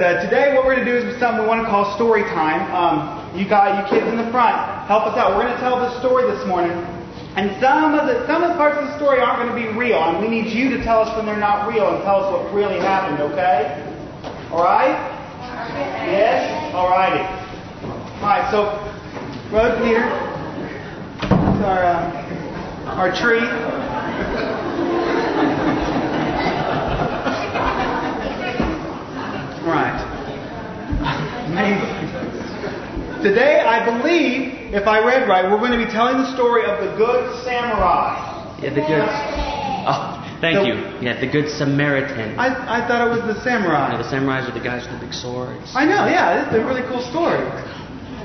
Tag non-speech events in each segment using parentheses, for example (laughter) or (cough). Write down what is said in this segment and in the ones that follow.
Uh, today, what we're going to do is something we want to call story time. Um, you got you kids in the front, help us out. We're going to tell the story this morning, and some of the some of the parts of the story aren't going to be real, and we need you to tell us when they're not real and tell us what really happened. Okay? All right? Yes. All righty. All right. So, Brother Peter, our uh, our tree. (laughs) Right. Amazing. Today, I believe, if I read right, we're going to be telling the story of the good samurai. Yeah, the good. Oh, thank The- you. Yeah, the good Samaritan. I, I thought it was the samurai. No, the samurais are the guys with the big swords. I know, yeah, it's a really cool story.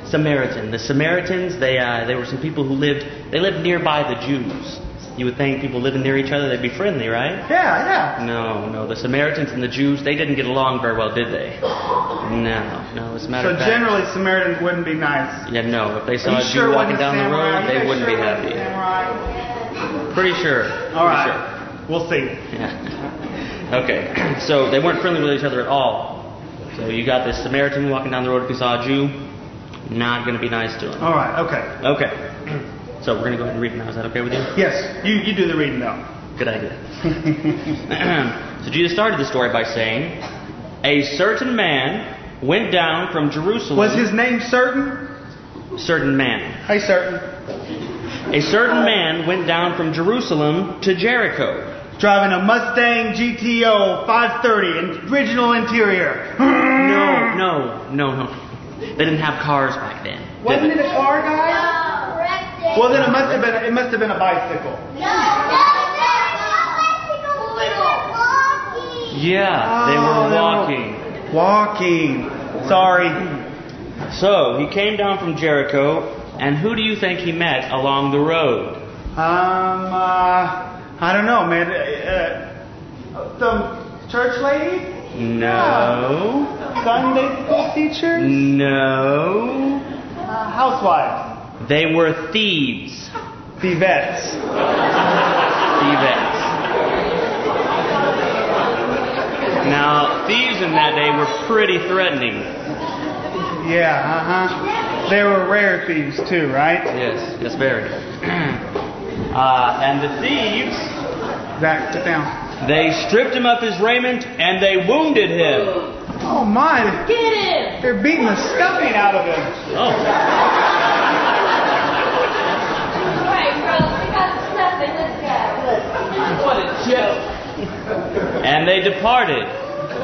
Samaritan. The Samaritans, they uh, they were some people who lived. They lived nearby the Jews. You would think people living near each other, they'd be friendly, right? Yeah, yeah. No, no. The Samaritans and the Jews, they didn't get along very well, did they? No, no. As a matter So of fact, generally, Samaritans wouldn't be nice. yeah, no. If they saw a Jew sure walking down the road, they wouldn't sure be happy. Pretty sure. All Pretty right. sure. We'll see. Yeah. (laughs) Okay. (clears throat) So they weren't friendly with each other at all. So you got this Samaritan walking down the road. If he saw a Jew, not going to be nice to him. All right, okay. Okay. (clears throat) So we're going to go ahead and read it now. Is that okay with you? Yes, you, you do the reading though. Good idea. (clears throat) so Jesus started the story by saying, A certain man went down from Jerusalem. Was his name certain? certain man? Hey, certain. A certain man went down from Jerusalem to Jericho. Driving a Mustang GTO 530 original interior. No, no, no, no. They didn't have cars back then. Wasn't it a car, guy? Well, then it must have been. It must have been a bicycle. Yeah, they Oh, were they were- walking. Walking. Sorry. So he came down from Jericho, and who do you think he met along the road? Um. Uh, I don't know, man. Uh, uh, some church lady? No. Sunday school teachers? No. Uh, housewives? They were thieves. Thievettes. Thievettes. Now, thieves in that day were pretty threatening. Yeah. Uh huh. They were rare thieves too, right? Yes, yes, very. (clears throat) uh, and the thieves, Zach, sit down. they stripped him of his raiment and they wounded him. Oh my! Get him! They're beating the stuffing out of him. Oh. Alright, girls, we got the stuff in this guy. What a joke. And they departed,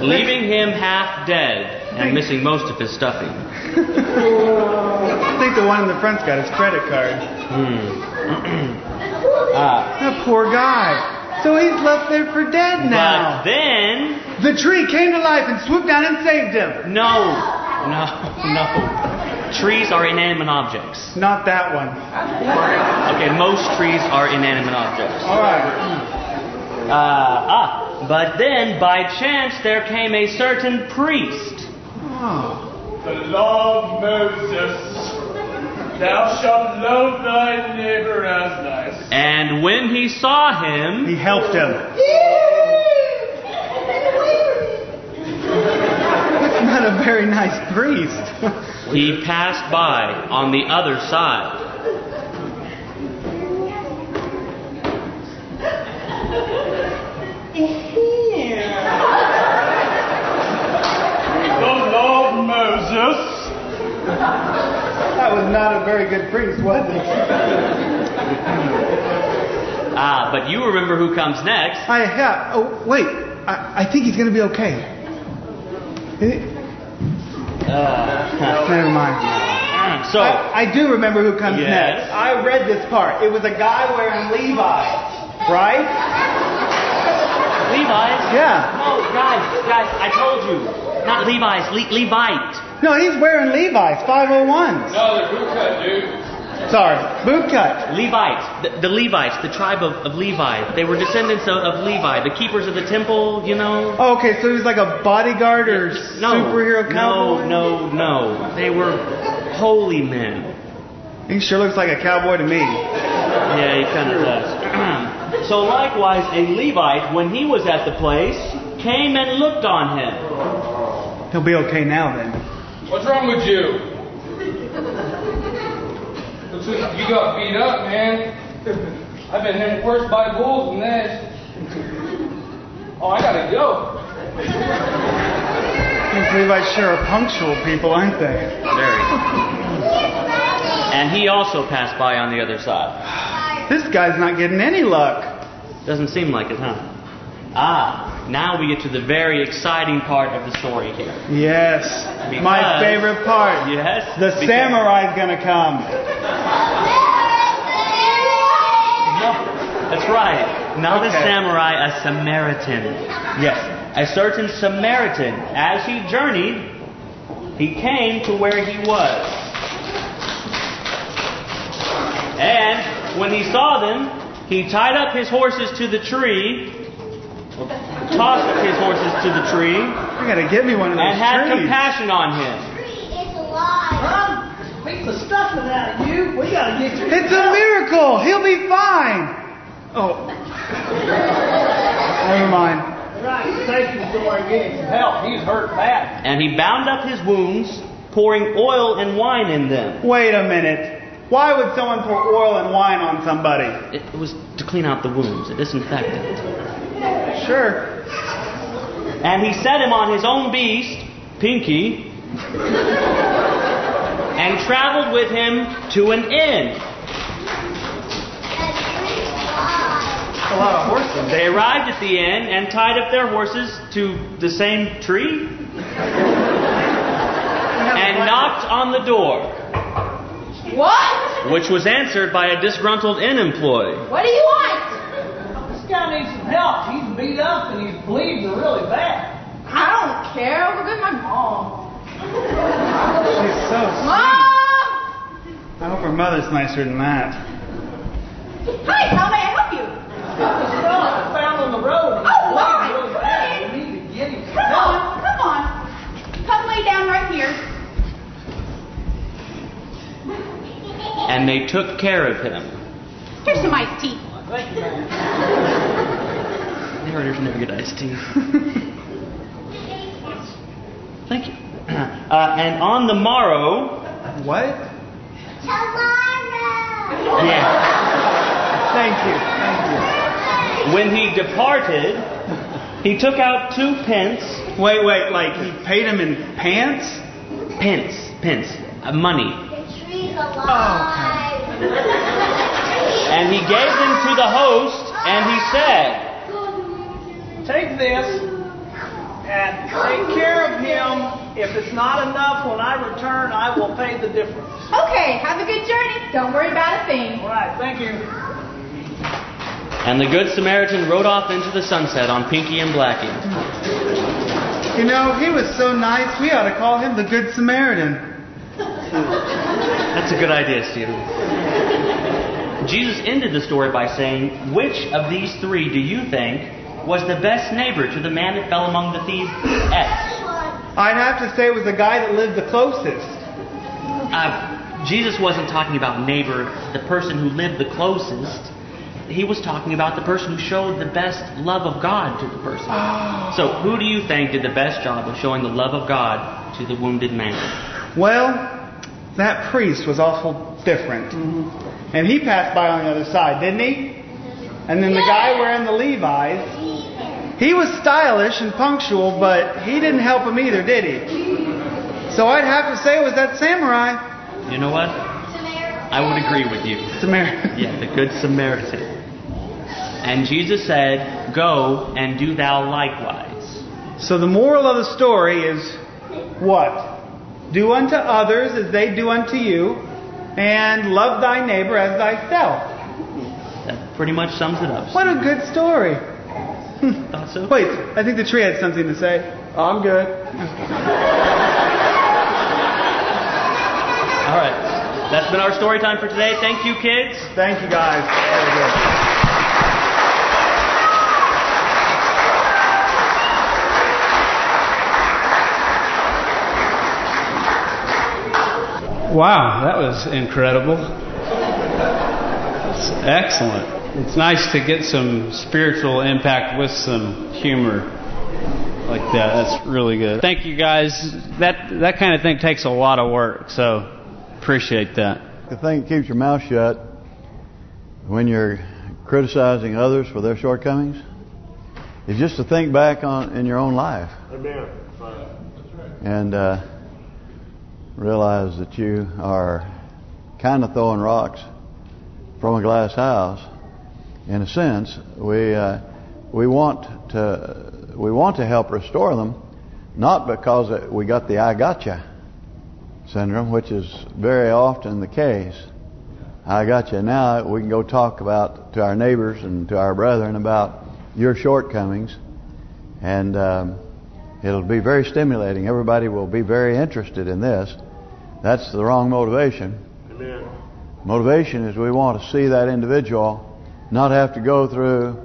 leaving him half dead and missing most of his stuffing. I think the one in the front's got his credit card. Hmm. (clears throat) ah, That poor guy. So he's left there for dead now. but then, The tree came to life and swooped down and saved him. no, no, no. Trees are inanimate objects. Not that one. Okay, most trees are inanimate objects. All right. Uh, ah, but then by chance there came a certain priest. Oh. The law of Moses. Thou shalt love thy neighbor as thyself. And when he saw him, He helped him. That's not a very nice priest. (laughs) he passed by on the other side. The law of Moses. that was not a very good priest, was it? (laughs) Ah, but you remember who comes next. I have. Oh wait. I, I think he's gonna be okay. Eh, Uh, (laughs) Never mind. (laughs) so, I, I do remember who comes Yes. next. I read this part. It was a guy wearing Levi's, right? Levi's. Yeah. Oh, guys, guys, I told you. Not Levi's, Le- Levite. No, he's wearing Levi's, 501s. No, they're boot cut, dude. Sorry, boot cut. Levites, the, the Levites, the tribe of, of Levi. They were descendants of, of Levi, the keepers of the temple, you know. Oh, okay, so he was like a bodyguard or No, superhero cowboy. no, no, no. They were holy men. He sure looks like a cowboy to me. Yeah, he kind of does. (clears throat) so likewise, a Levite, when he was at the place, came and looked on him. He'll be okay now then. What's wrong with you? Looks like you got beat up, man. I've been hit worse by bulls than this. Oh, I gotta go. These Levites sure are punctual people, aren't they? Very. And he also passed by on the other side. This guy's not getting any luck. Doesn't seem like it, huh? Ah, now we get to the very exciting part of the story here. Yes. My favorite part. Yes. The because- samurai's gonna come. No, That's right. Not a samurai, a Samaritan. Yes. A certain Samaritan, as he journeyed, he came to where he was. And when he saw them, he tied up his horses to the tree, tossed his horses to the tree, I gotta get me one of those and had trees. compassion on him. Mom, beat the stuffing out of you. We gotta get you. It's a miracle. He'll be fine. Oh. Never mind. Right, take him somewhere and get him some help. He's hurt bad. And he bound up his wounds, pouring oil and wine in them. Wait a minute. Why would someone pour oil and wine on somebody? It was to clean out the wounds, a disinfectant. Sure. And he set him on his own beast, Pinky, and traveled with him to an inn. A lot of horses. They arrived at the inn and tied up their horses to the same tree and knocked on the door, What? which was answered by a disgruntled inn employee. What do you want? This guy needs some help. He's beat up and he's bleeding really bad. I don't care. I'll go get my mom. She's so sweet. Mom! I hope her mother's nicer than that. Hi, how may I help you? I found on the road. Oh, bleeding my. really bad. We need to get him Come help. on, come on. Come lay down right here. And they took care of him. Here's some iced tea. Thank you, man. Narrators never get iced tea. Thank you. (clears throat) Uh, and on the morrow, What? Tomorrow! yeah, (laughs) Thank you. Thank when he departed, he took out two pence. Wait, wait, like he paid him in pants? pence, pence, uh, money, and he gave them to the host, and he said, Take this and take care of him. If it's not enough, when I return, I will pay the difference. Okay, have a good journey. Don't worry about a thing. All right, thank you. and the good Samaritan rode off into the sunset on Pinky and Blackie. You know, he was so nice, we ought to call him the Good Samaritan. That's a good idea, Stephen. Jesus ended the story by saying, Which of these three do you think was the best neighbor to the man that fell among the thieves? X. I'd have to say it was the guy that lived the closest. Uh, Jesus wasn't talking about neighbor, the person who lived the closest. He was talking about the person who showed the best love of God to the person. So, who do you think did the best job of showing the love of God to the wounded man? Well, that priest was awful different. And he passed by on the other side, didn't he? And then the guy wearing the Levi's, he was stylish and punctual, but he didn't help him either, did he? So I'd have to say it was that samurai. You know what? I would agree with you. Samaritan. (laughs) Yeah, the Good Samaritan. And Jesus said, Go and do thou likewise. So the moral of the story is what? Do unto others as they do unto you, and love thy neighbor as thyself. That pretty much sums it up. What a good story. (laughs) Thought so? Wait, I think the tree had something to say. I'm good. (laughs) All right. That's been our story time for today. Thank you, kids. Thank you guys. Very good. Wow, that was incredible. It's excellent. It's nice to get some spiritual impact with some humor. like that. That's really good. Thank you guys. That that kind of thing takes a lot of work, so appreciate that. The thing that keeps your mouth shut when you're criticizing others for their shortcomings is just to think back on in your own life. Amen. And uh, realize that you are kind of throwing rocks from a glass house. In a sense, we uh, we want to we want to help restore them, not because we got the I gotcha syndrome, which is very often the case. I gotcha. Now we can go talk about to our neighbors and to our brethren about your shortcomings, and um, it'll be very stimulating. Everybody will be very interested in this. That's the wrong motivation. Amen. Motivation is we want to see that individual not have to go through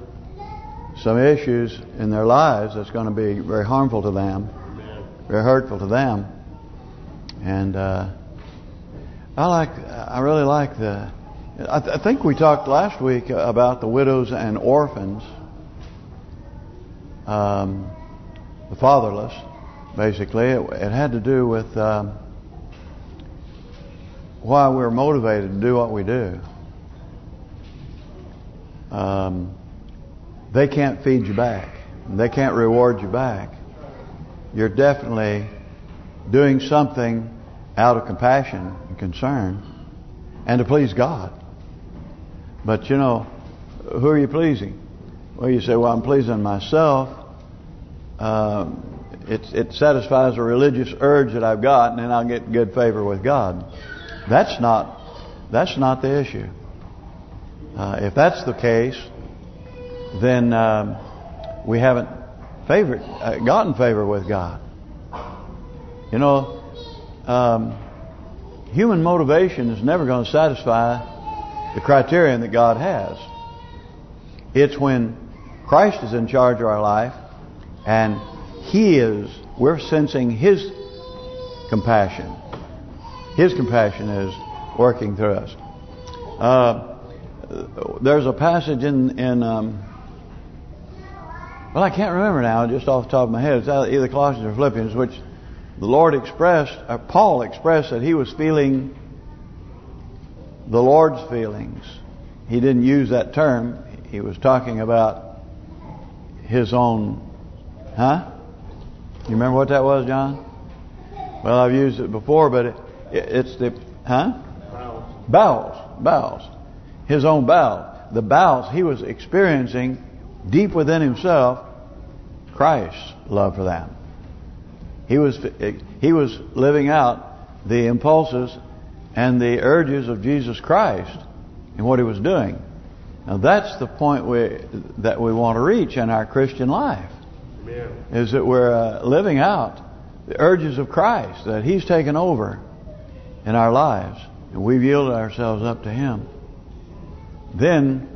some issues in their lives that's going to be very harmful to them, very hurtful to them. And uh, I like, I really like the. I, th I think we talked last week about the widows and orphans, um, the fatherless. Basically, it, it had to do with um, why we're motivated to do what we do. Um, they can't feed you back. They can't reward you back. You're definitely doing something out of compassion and concern and to please God. But you know, who are you pleasing? Well, you say, well, I'm pleasing myself. Um, it, it satisfies a religious urge that I've got, and then I'll get good favor with God. That's not that's not the issue. Uh, if that's the case, then um, we haven't favored, uh, gotten favor with God. You know, um, human motivation is never going to satisfy the criterion that God has. It's when Christ is in charge of our life and He is, we're sensing His compassion. His compassion is working through us. Uh, there's a passage in in um, well, I can't remember now, just off the top of my head. It's either Colossians or Philippians, which the Lord expressed, or Paul expressed that he was feeling the Lord's feelings. He didn't use that term. He was talking about his own, huh? You remember what that was, John? Well, I've used it before, but it, it, it's the, huh? Bowels. Bowels. His own bowels. The bowels he was experiencing deep within himself Christ's love for them. He was he was living out the impulses and the urges of Jesus Christ in what he was doing. Now that's the point we that we want to reach in our Christian life. Amen. Is that we're uh, living out the urges of Christ that He's taken over in our lives, and we've yielded ourselves up to Him. Then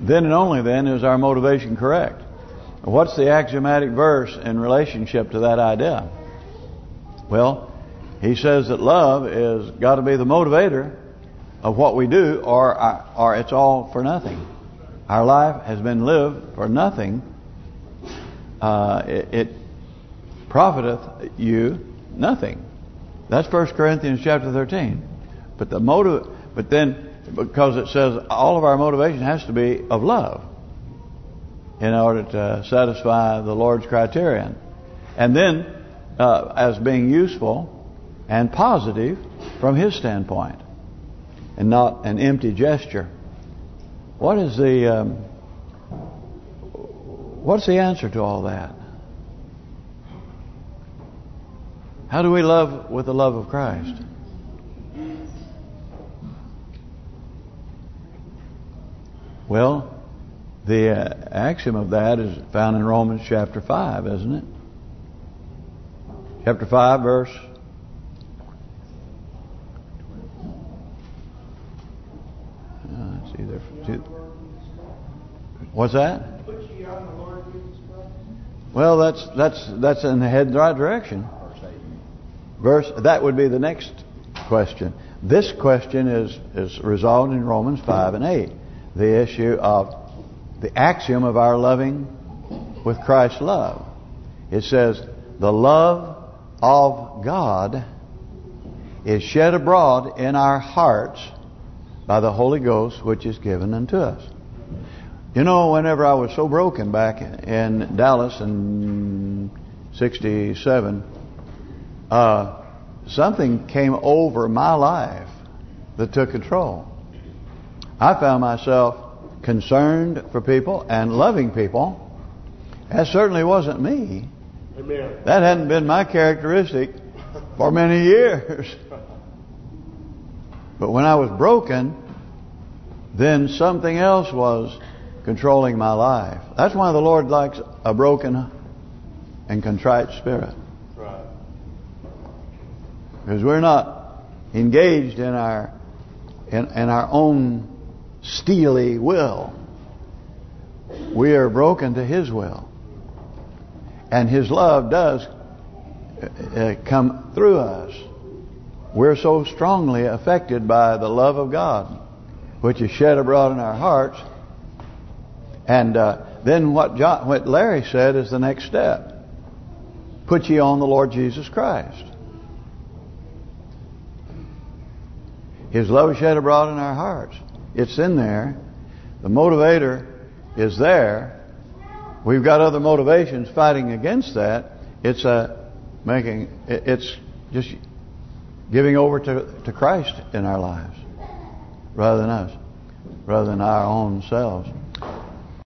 then and only then is our motivation correct. What's the axiomatic verse in relationship to that idea? Well, he says that love is got to be the motivator of what we do, or or it's all for nothing. Our life has been lived for nothing. Uh, it, it profiteth you nothing. That's First Corinthians chapter 13. But the motive, but then because it says all of our motivation has to be of love in order to satisfy the Lord's criterion. And then uh, as being useful and positive from His standpoint and not an empty gesture. What is the um, what's the answer to all that? How do we love with the love of Christ? Well, the uh, axiom of that is found in Romans chapter 5, isn't it? Chapter 5, verse... Uh, it's either... What's that? Well, that's that's that's in the head the right direction. Verse that would be the next question. This question is is resolved in Romans 5 and 8 the issue of the axiom of our loving with Christ's love. It says, the love of God is shed abroad in our hearts by the Holy Ghost which is given unto us. You know, whenever I was so broken back in Dallas in 67, uh, something came over my life that took control. I found myself concerned for people and loving people. That certainly wasn't me. Amen. That hadn't been my characteristic for many years. But when I was broken, then something else was controlling my life. That's why the Lord likes a broken and contrite spirit. Right. Because we're not engaged in our in, in our own steely will. We are broken to His will. And His love does uh, uh, come through us. We're so strongly affected by the love of God, which is shed abroad in our hearts. And uh, then what John, what Larry said is the next step. Put ye on the Lord Jesus Christ. His love is shed abroad in our hearts. It's in there. The motivator is there. We've got other motivations fighting against that. It's a making. It's just giving over to to Christ in our lives, rather than us, rather than our own selves.